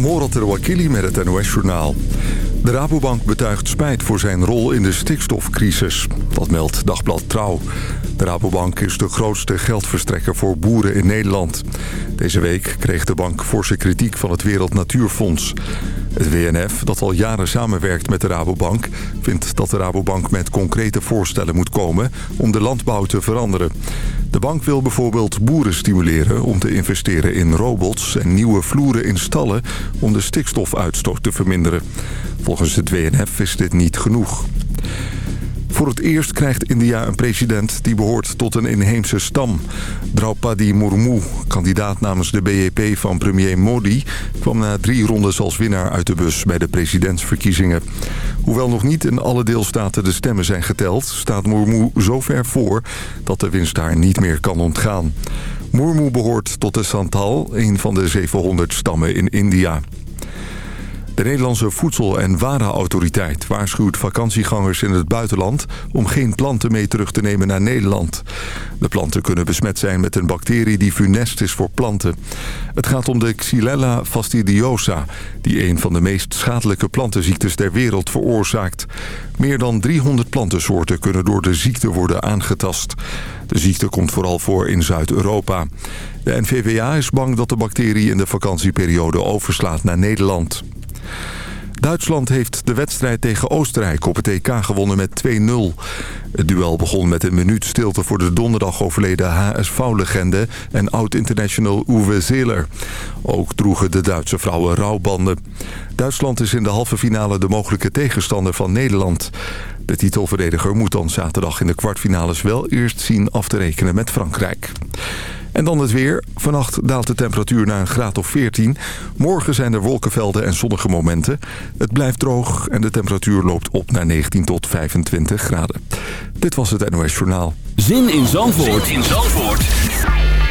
Morat Wakili met het NOS-journaal. De Rabobank betuigt spijt voor zijn rol in de stikstofcrisis. Dat meldt Dagblad Trouw. De Rabobank is de grootste geldverstrekker voor boeren in Nederland. Deze week kreeg de bank forse kritiek van het Wereld Natuurfonds. Het WNF, dat al jaren samenwerkt met de Rabobank... vindt dat de Rabobank met concrete voorstellen moet komen... om de landbouw te veranderen. De bank wil bijvoorbeeld boeren stimuleren om te investeren in robots... en nieuwe vloeren in stallen om de stikstofuitstoot te verminderen. Volgens het WNF is dit niet genoeg. Voor het eerst krijgt India een president die behoort tot een inheemse stam. Draupadi Murmu, kandidaat namens de BEP van premier Modi... kwam na drie rondes als winnaar uit de bus bij de presidentsverkiezingen. Hoewel nog niet in alle deelstaten de stemmen zijn geteld... staat Murmu zo ver voor dat de winst daar niet meer kan ontgaan. Murmu behoort tot de Santal, een van de 700 stammen in India. De Nederlandse Voedsel- en Warenautoriteit waarschuwt vakantiegangers in het buitenland om geen planten mee terug te nemen naar Nederland. De planten kunnen besmet zijn met een bacterie die funest is voor planten. Het gaat om de Xylella fastidiosa, die een van de meest schadelijke plantenziektes ter wereld veroorzaakt. Meer dan 300 plantensoorten kunnen door de ziekte worden aangetast. De ziekte komt vooral voor in Zuid-Europa. De NVWA is bang dat de bacterie in de vakantieperiode overslaat naar Nederland. Duitsland heeft de wedstrijd tegen Oostenrijk op het EK gewonnen met 2-0. Het duel begon met een minuut stilte voor de donderdag overleden HSV-legende... en oud-international Uwe Seeler. Ook droegen de Duitse vrouwen rouwbanden. Duitsland is in de halve finale de mogelijke tegenstander van Nederland. De titelverdediger moet dan zaterdag in de kwartfinales wel eerst zien af te rekenen met Frankrijk. En dan het weer. Vannacht daalt de temperatuur naar een graad of 14. Morgen zijn er wolkenvelden en zonnige momenten. Het blijft droog en de temperatuur loopt op naar 19 tot 25 graden. Dit was het NOS Journaal. Zin in Zandvoort, zin in Zandvoort.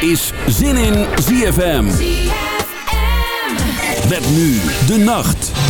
is Zin in ZFM. ZFM. Met nu de nacht.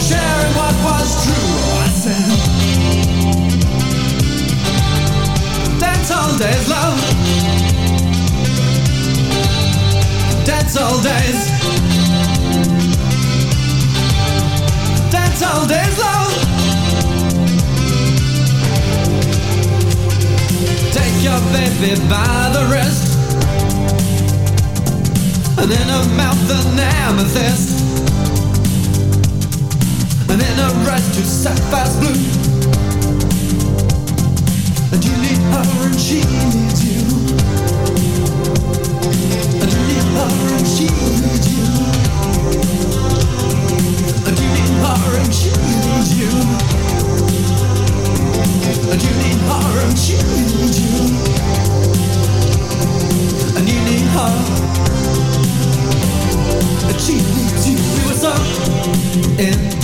sharing what was true. I said, all days, love. All days. All days, love. Take your baby by the wrist. And in her mouth an amethyst her red to sapphire blue. And you need her and she needs you. And you need her and she needs you. And you need her and she needs you. And you need her and she needs you. And you need her. And she needs you. We were so in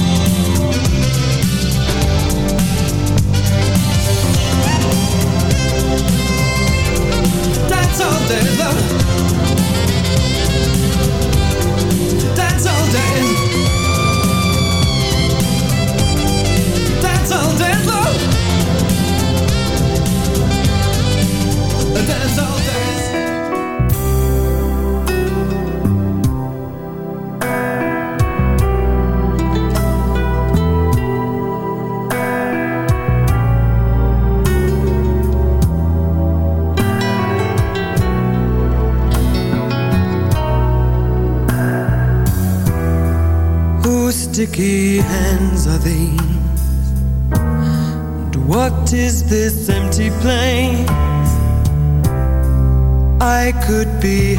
could be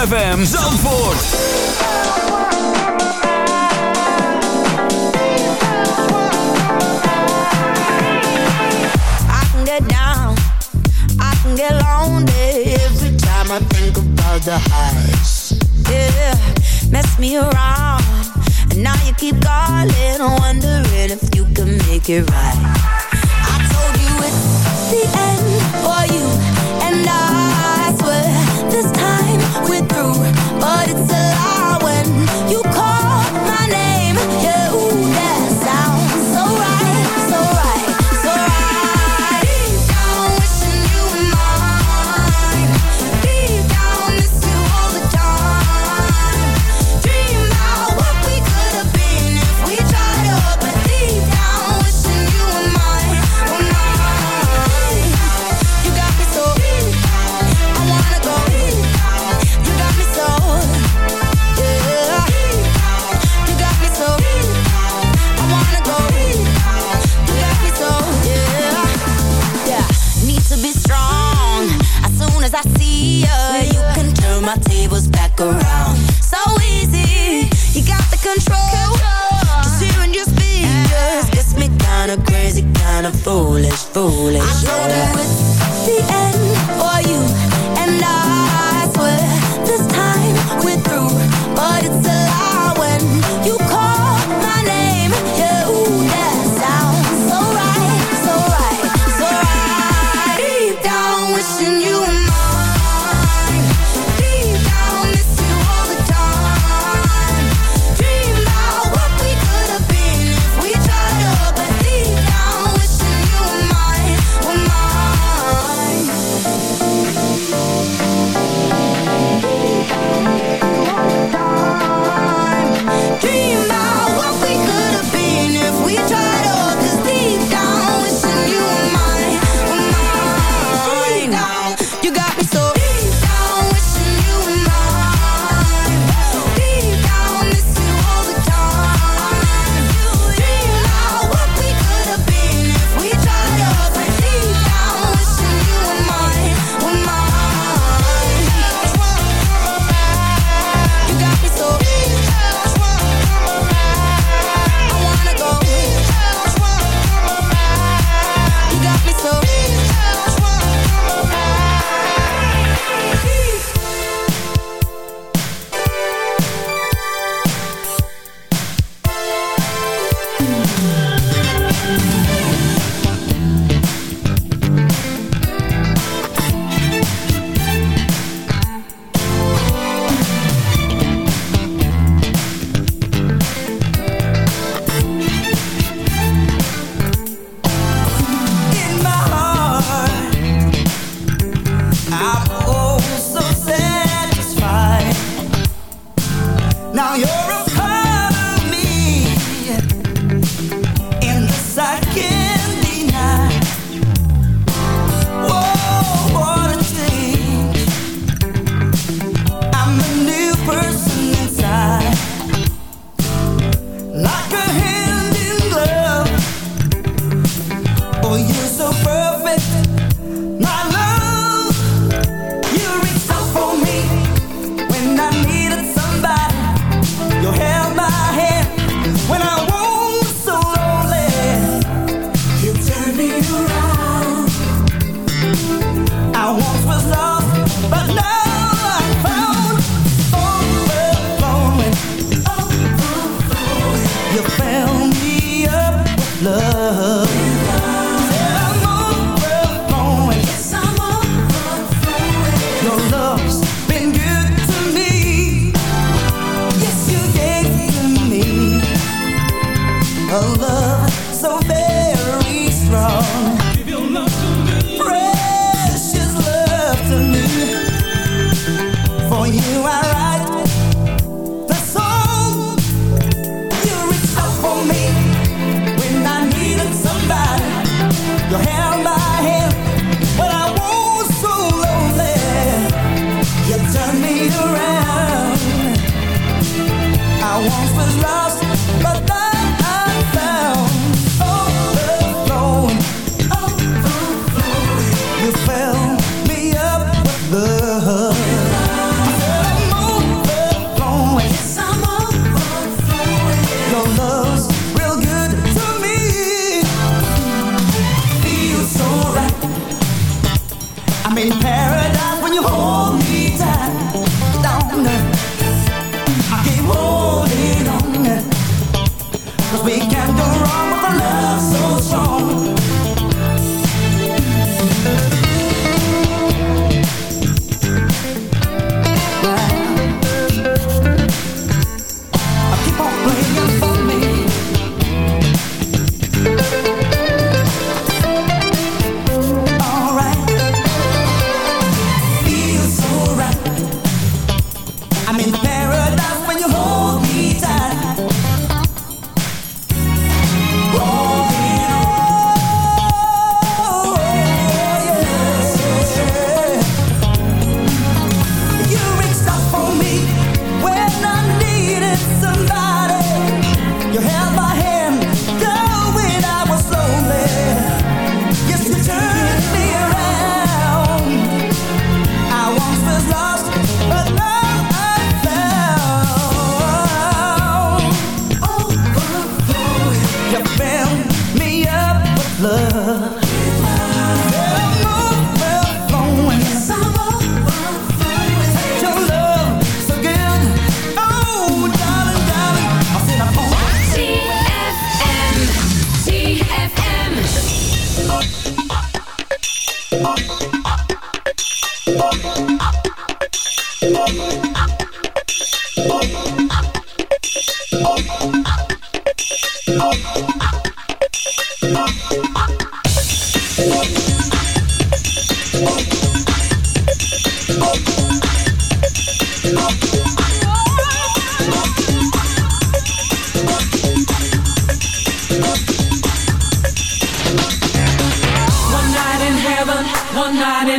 ZFM Zandvoort. get lonely every time I think about the highs. Yeah, mess me around, and now you keep calling, wondering if you can make it right. When you hold me tight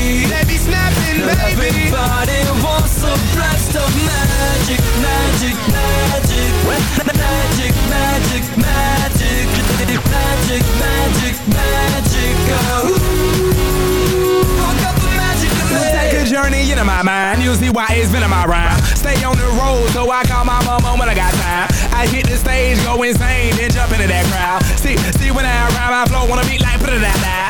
Me. They be snapping, baby. Everybody wants a blast of magic, magic, magic, magic, magic, magic, magic, magic, magic. Oh, the magic in. Take a journey into my mind. You'll see why it's been in my rhyme. Stay on the road, so I call my mama when I got time. I hit the stage, go insane, then jump into that crowd. See, see when I rhyme, I flow, wanna beat like da da da.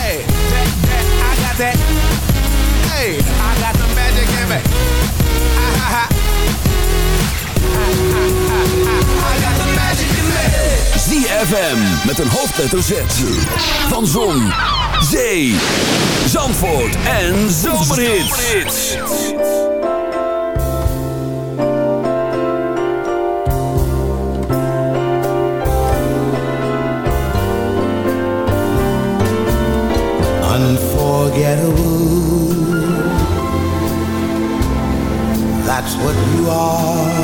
Hey, I got. Hey, the magic in me. Ha, ha. I got the magic in me. ZFM met een hoofdletter Z. Van Zon, Zee, Zandvoort en Zomerhits. What you are.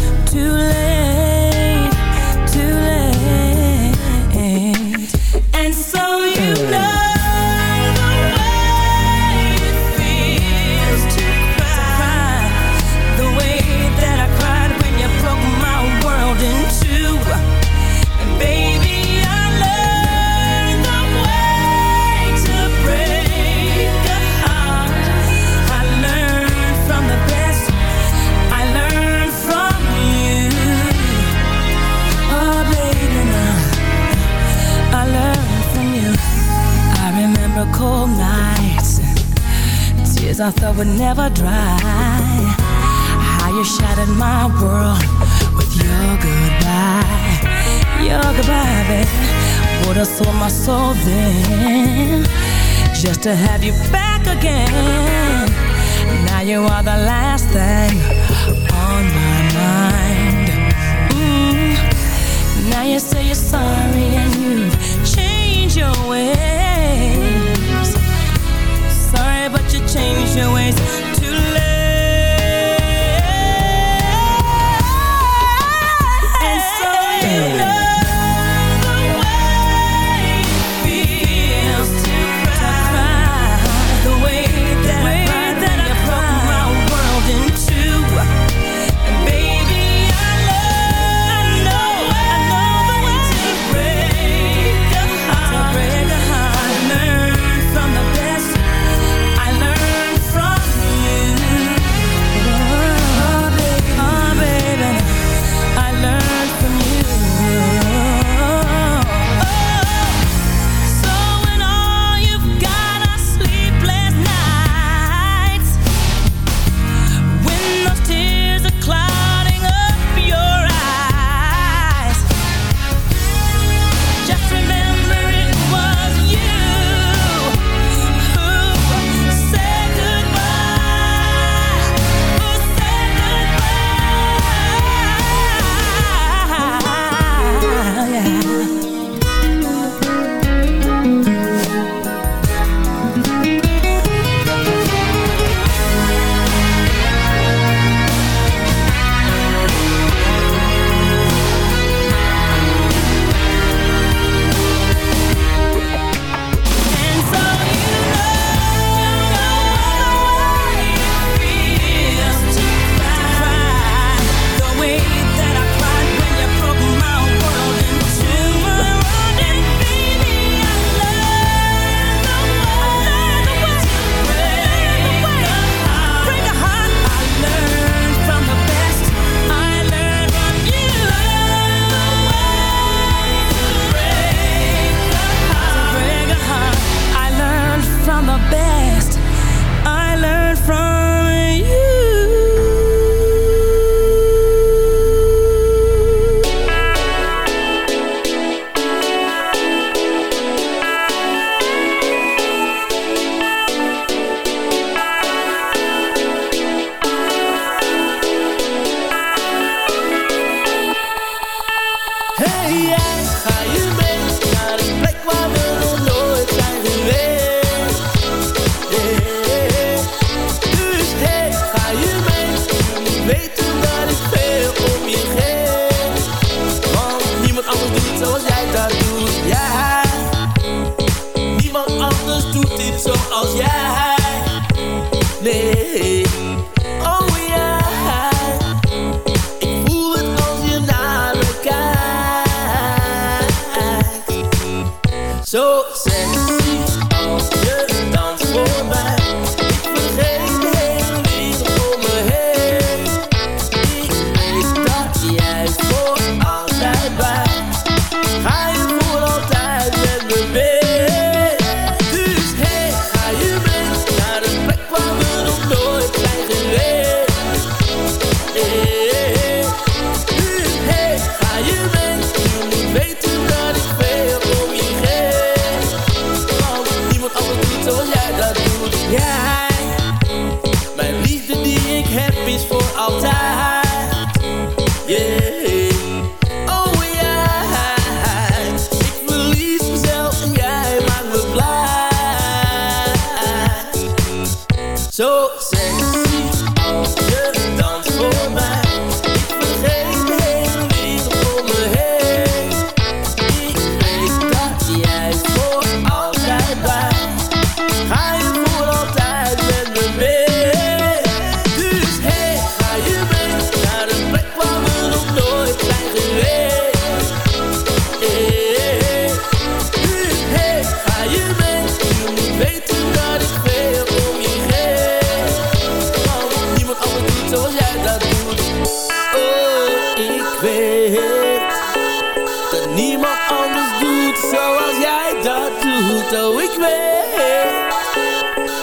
to have you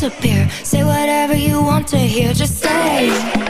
disappear. Say whatever you want to hear, just say.